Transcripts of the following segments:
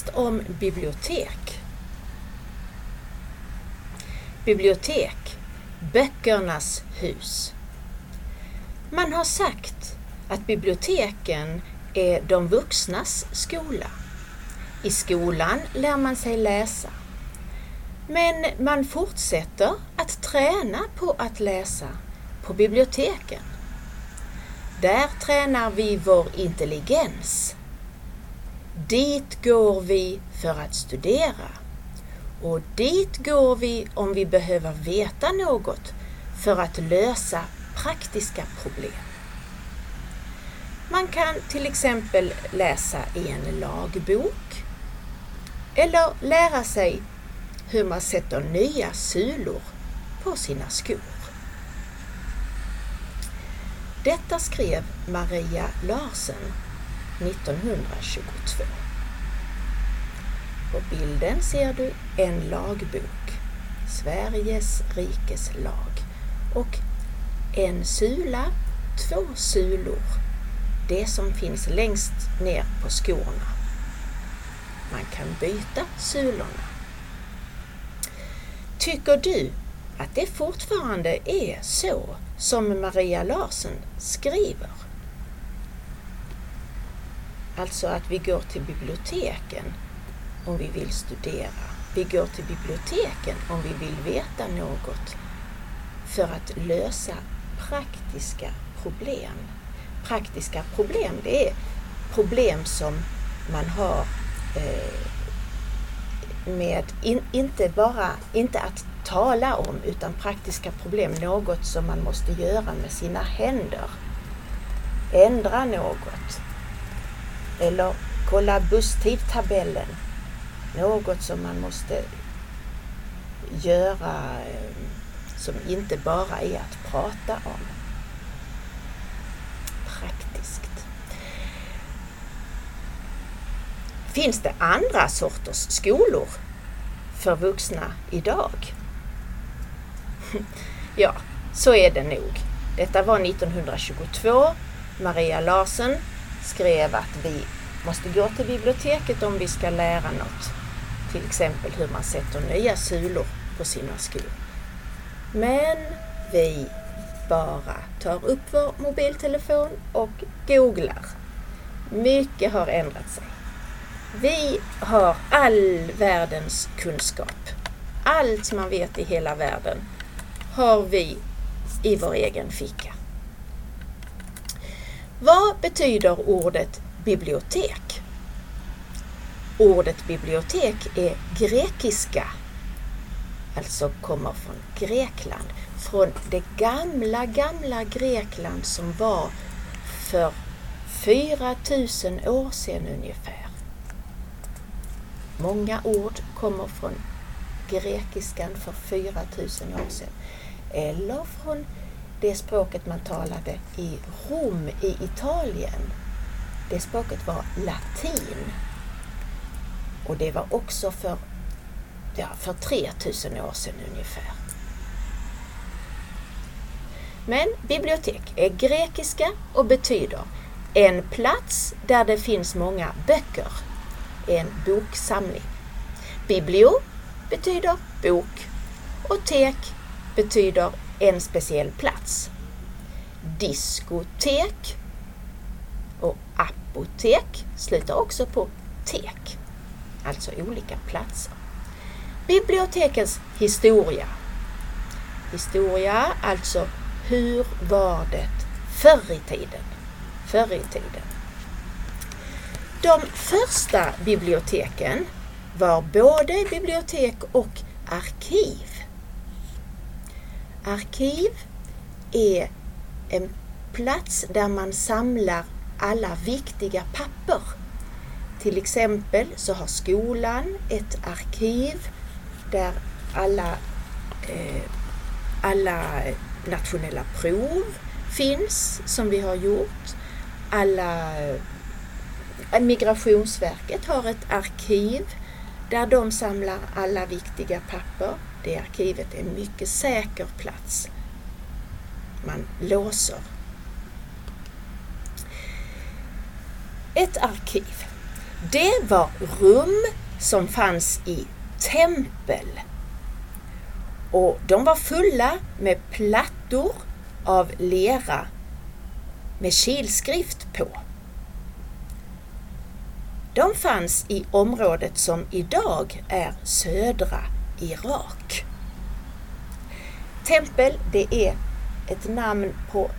Mest om bibliotek. Bibliotek, böckernas hus. Man har sagt att biblioteken är de vuxnas skola. I skolan lär man sig läsa. Men man fortsätter att träna på att läsa på biblioteken. Där tränar vi vår intelligens. Dit går vi för att studera. Och dit går vi om vi behöver veta något för att lösa praktiska problem. Man kan till exempel läsa i en lagbok eller lära sig hur man sätter nya sulor på sina skor. Detta skrev Maria Larsen 1922. På bilden ser du en lagbok, Sveriges rikes lag och en sula, två sulor, det som finns längst ner på skorna. Man kan byta sulorna. Tycker du att det fortfarande är så som Maria Larsen skriver? Alltså att vi går till biblioteken om vi vill studera. Vi går till biblioteken om vi vill veta något för att lösa praktiska problem. Praktiska problem, det är problem som man har eh, med, in, inte bara, inte att tala om, utan praktiska problem, något som man måste göra med sina händer. Ändra något. Eller kolla busstidtabellen. Något som man måste göra eh, som inte bara är att prata om. Praktiskt. Finns det andra sorters skolor för vuxna idag? Ja, så är det nog. Detta var 1922. Maria Larsen skrev att vi måste gå till biblioteket om vi ska lära något. Till exempel hur man sätter nya sulor på sina skor. Men vi bara tar upp vår mobiltelefon och googlar. Mycket har ändrat sig. Vi har all världens kunskap. Allt man vet i hela världen har vi i vår egen ficka. Vad betyder ordet bibliotek? Ordet bibliotek är grekiska, alltså kommer från Grekland. Från det gamla, gamla Grekland som var för 4000 år sedan ungefär. Många ord kommer från grekiskan för 4000 år sedan. Eller från det språket man talade i Rom i Italien. Det språket var latin. Och det var också för, ja, för 3000 år sedan ungefär. Men bibliotek är grekiska och betyder en plats där det finns många böcker. En boksamling. Biblio betyder bok och tek betyder en speciell plats. Diskotek och apotek slutar också på tek, alltså olika platser. Bibliotekens historia. Historia, alltså hur var det förr i tiden? Förr i tiden. De första biblioteken var både bibliotek och arkiv. Arkiv är en plats där man samlar alla viktiga papper. Till exempel så har skolan ett arkiv där alla, eh, alla nationella prov finns som vi har gjort. Alla, eh, Migrationsverket har ett arkiv där de samlar alla viktiga papper. Det arkivet är en mycket säker plats. Man låser. Ett arkiv. Det var rum som fanns i tempel. Och de var fulla med plattor av lera med kilskrift på. De fanns i området som idag är södra Irak. Tempel, det är ett namn på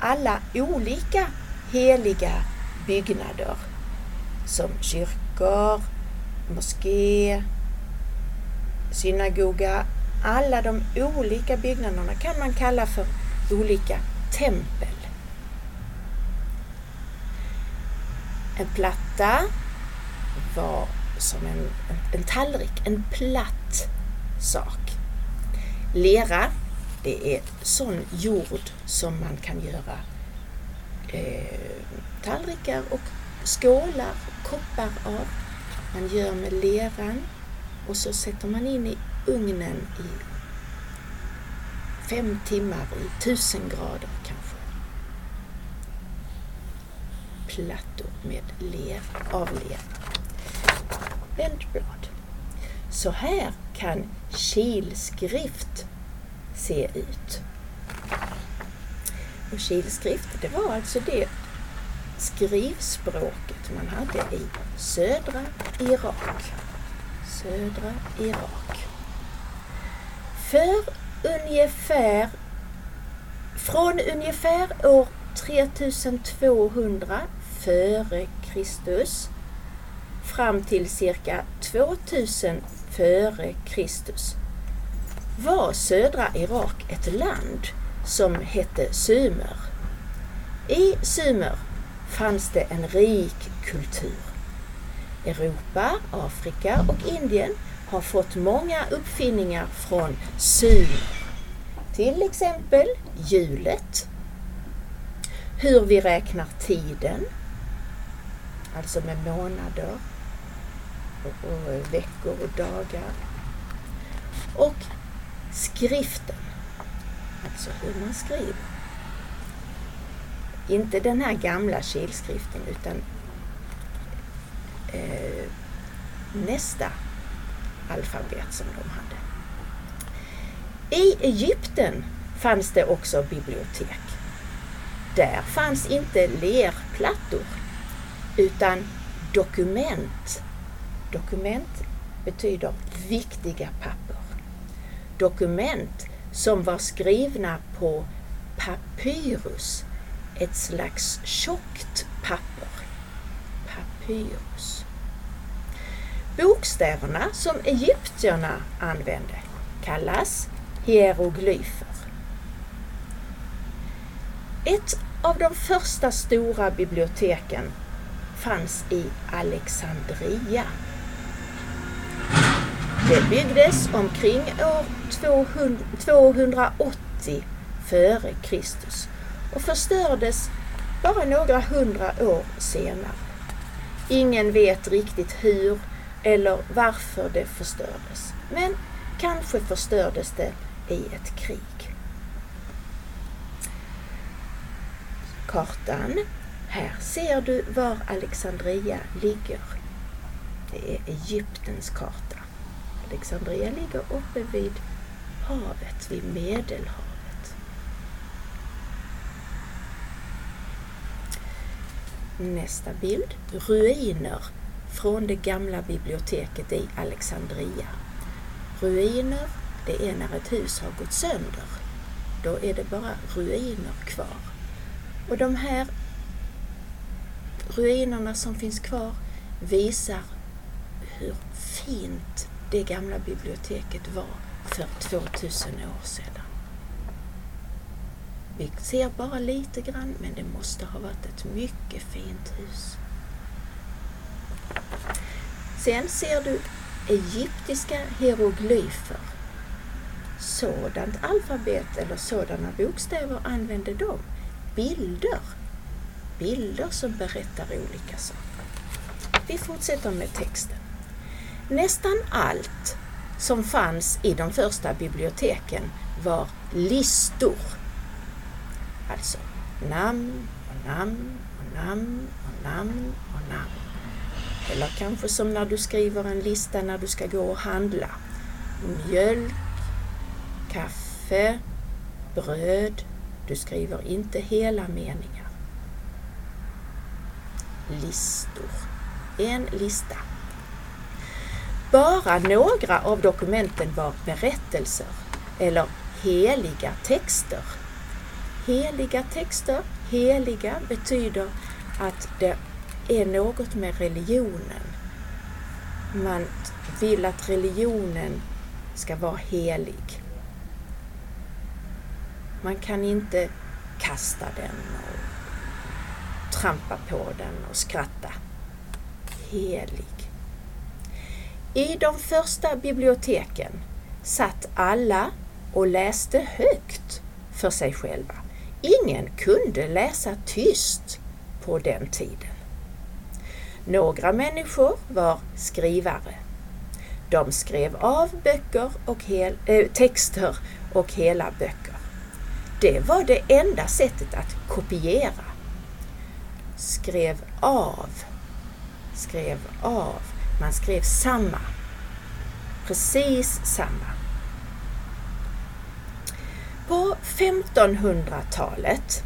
alla olika heliga byggnader som kyrkor, moské, synagoga. Alla de olika byggnaderna kan man kalla för olika tempel. En platta var som en, en tallrik, en platt sak. Lera, det är sån jord som man kan göra eh, tallrikar och skålar, koppar av. Man gör med leran och så sätter man in i ugnen i fem timmar i tusen grader kanske. Plattor med lera, av lera. Bländblad. Så här kan kilskrift se ut. Och kilskrift, det var alltså det skrivspråket man hade i södra Irak. Södra Irak. För ungefär, från ungefär år 3200 före Kristus fram till cirka 2000 före Kristus var södra Irak ett land som hette Sumer. I Sumer fanns det en rik kultur. Europa, Afrika och Indien har fått många uppfinningar från Sumer. Till exempel hjulet, hur vi räknar tiden, alltså med månader och, veckor och dagar. Och skriften, alltså hur man skriver. Inte den här gamla kilskriften utan eh, nästa alfabet som de hade. I Egypten fanns det också bibliotek. Där fanns inte lerplattor utan dokument. Dokument betyder viktiga papper. Dokument som var skrivna på papyrus, ett slags tjockt papper. Papyrus. Bokstäverna som egyptierna använde kallas hieroglyfer. Ett av de första stora biblioteken fanns i Alexandria. Det byggdes omkring år 280 före Kristus och förstördes bara några hundra år senare. Ingen vet riktigt hur eller varför det förstördes. Men kanske förstördes det i ett krig. Kartan. Här ser du var Alexandria ligger. Det är Egyptens karta. Alexandria ligger uppe vid havet, vid Medelhavet. Nästa bild. Ruiner från det gamla biblioteket i Alexandria. Ruiner, det är när ett hus har gått sönder. Då är det bara ruiner kvar. Och de här ruinerna som finns kvar visar hur fint det gamla biblioteket var för 2000 år sedan. Vi ser bara lite grann, men det måste ha varit ett mycket fint hus. Sen ser du egyptiska hieroglyfer. Sådant alfabet eller sådana bokstäver använde de. Bilder. Bilder som berättar olika saker. Vi fortsätter med texten. Nästan allt som fanns i de första biblioteken var listor. Alltså namn och namn och namn och namn och namn. Eller kanske som när du skriver en lista när du ska gå och handla. Mjölk, kaffe, bröd. Du skriver inte hela meningar. Listor. En lista. Bara några av dokumenten var berättelser eller heliga texter. Heliga texter, heliga betyder att det är något med religionen. Man vill att religionen ska vara helig. Man kan inte kasta den och trampa på den och skratta. Helig. I de första biblioteken satt alla och läste högt för sig själva. Ingen kunde läsa tyst på den tiden. Några människor var skrivare. De skrev av böcker och hel, äh, texter och hela böcker. Det var det enda sättet att kopiera. Skrev av. Skrev av. Man skrev samma. Precis samma. På 1500-talet,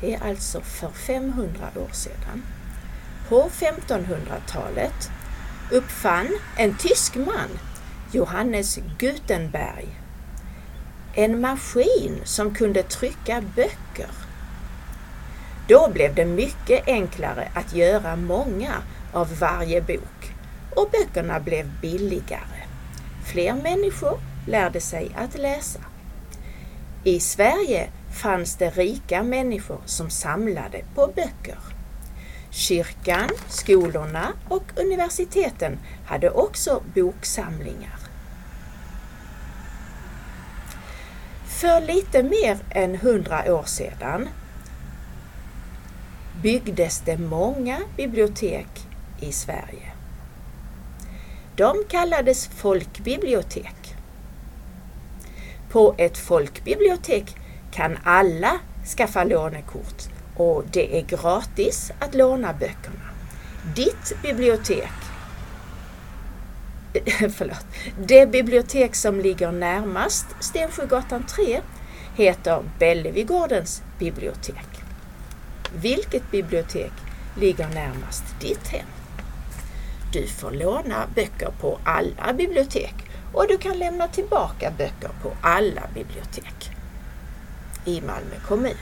det är alltså för 500 år sedan, på 1500-talet uppfann en tysk man, Johannes Gutenberg, en maskin som kunde trycka böcker. Då blev det mycket enklare att göra många av varje bok och böckerna blev billigare. Fler människor lärde sig att läsa. I Sverige fanns det rika människor som samlade på böcker. Kyrkan, skolorna och universiteten hade också boksamlingar. För lite mer än hundra år sedan byggdes det många bibliotek i Sverige. De kallades folkbibliotek. På ett folkbibliotek kan alla skaffa lånekort och det är gratis att låna böckerna. Ditt bibliotek förlåt, det bibliotek som ligger närmast Stensjögatan 3 heter Bellevigårdens bibliotek. Vilket bibliotek ligger närmast ditt hem? Du får låna böcker på alla bibliotek och du kan lämna tillbaka böcker på alla bibliotek i Malmö kommun.